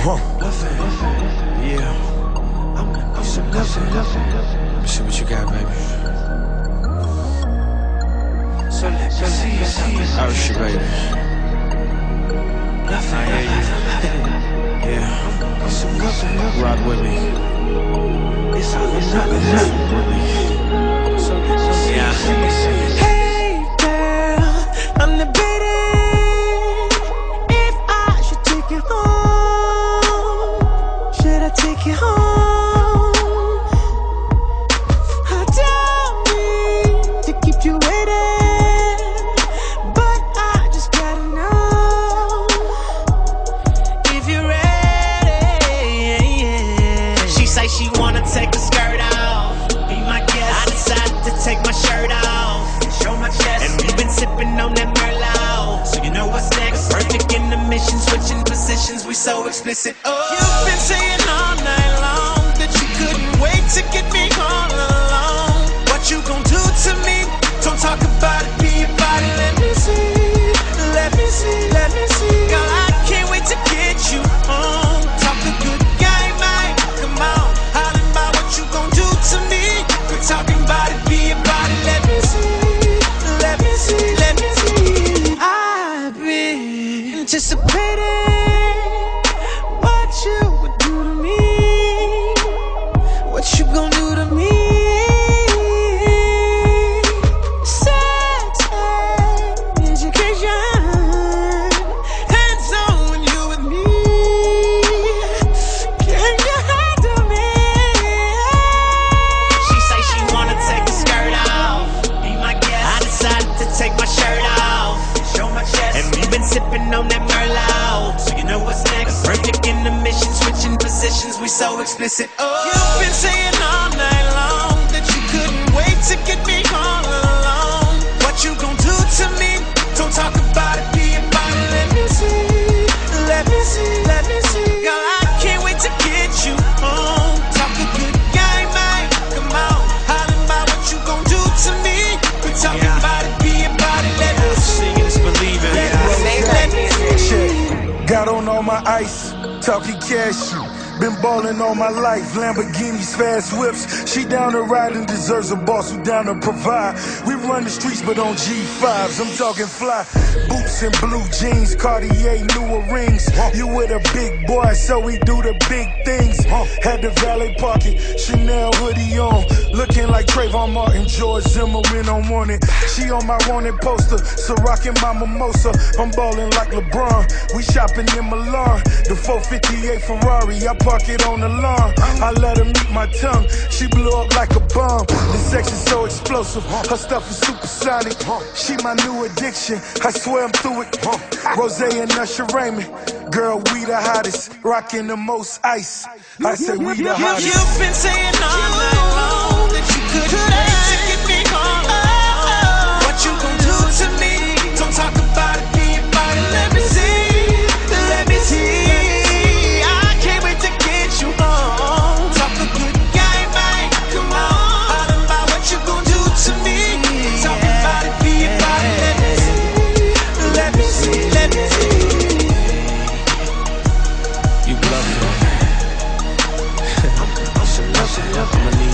Huh. Yeah. I'm some nothing. Let me see what you got, baby. So let me see. Usher, baby. I hear you. Yeah. Rock with me. It's all or nothing with me. Take you home? I don't mean to keep you waiting, but I just gotta know if you're ready. She say she wanna take the skirt off. Be my guest. I decided to take my shirt off. Show my chest. And we've been sipping on that Merlot. So you know what's next. Perfect in the mission, switching positions. We so explicit. Oh. You've been been anticipating what you would do to me. What you gon' do to me? Sex education, hands on when you with me. Can you handle me? She say she wanna take the skirt off. Be my guest. I decided to take my shirt off. Show my chest. And we've been sipping on that positions. We so explicit. Oh. You've been saying all night long that you couldn't wait to get me all alone. What you gon' do to me? Don't talk about it, be about it. Let me see, let me see, let me see. Girl, I can't wait to get you home. Talk a good game, man. Come on, about what you gon' do to me. Yeah. about it, be about it. Let me see. Seeing is believing. Let me see, let me see. Got on all my ice, talking cash. Been ballin' all my life, Lamborghinis, fast whips. She down to ride and deserves a boss who down to provide. We run the streets, but on G5s, I'm talking fly. Boots and blue jeans, Cartier, newer rings. You with a big boy, so we do the big things. Had the valet parking, Chanel hoodie on. Looking like Trayvon Martin, George Zimmerman on wanted. She on my wanted poster, so rocking my mimosa. I'm ballin' like LeBron. We shopping in Milan. The 458 Ferrari, I it on the lawn. I let her meet my tongue. She blew up like a bomb. The sex is so explosive. Her stuff is supersonic. She my new addiction. I swear I'm through it. Rozay and Usher Raymond. Girl, we the hottest. Rocking the most ice. I say we the hottest. you've been saying all night long that you couldn't I'ma need